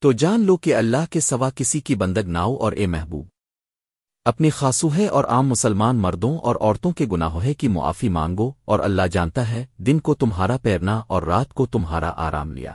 تو جان لو کہ اللہ کے سوا کسی کی بندگ ناؤ اور اے محبوب۔ اپنی خاصوہے اور عام مسلمان مردوں اور عورتوں کے گناہوہے کی معافی مانگو اور اللہ جانتا ہے دن کو تمہارا پیرنا اور رات کو تمہارا آرام لیا۔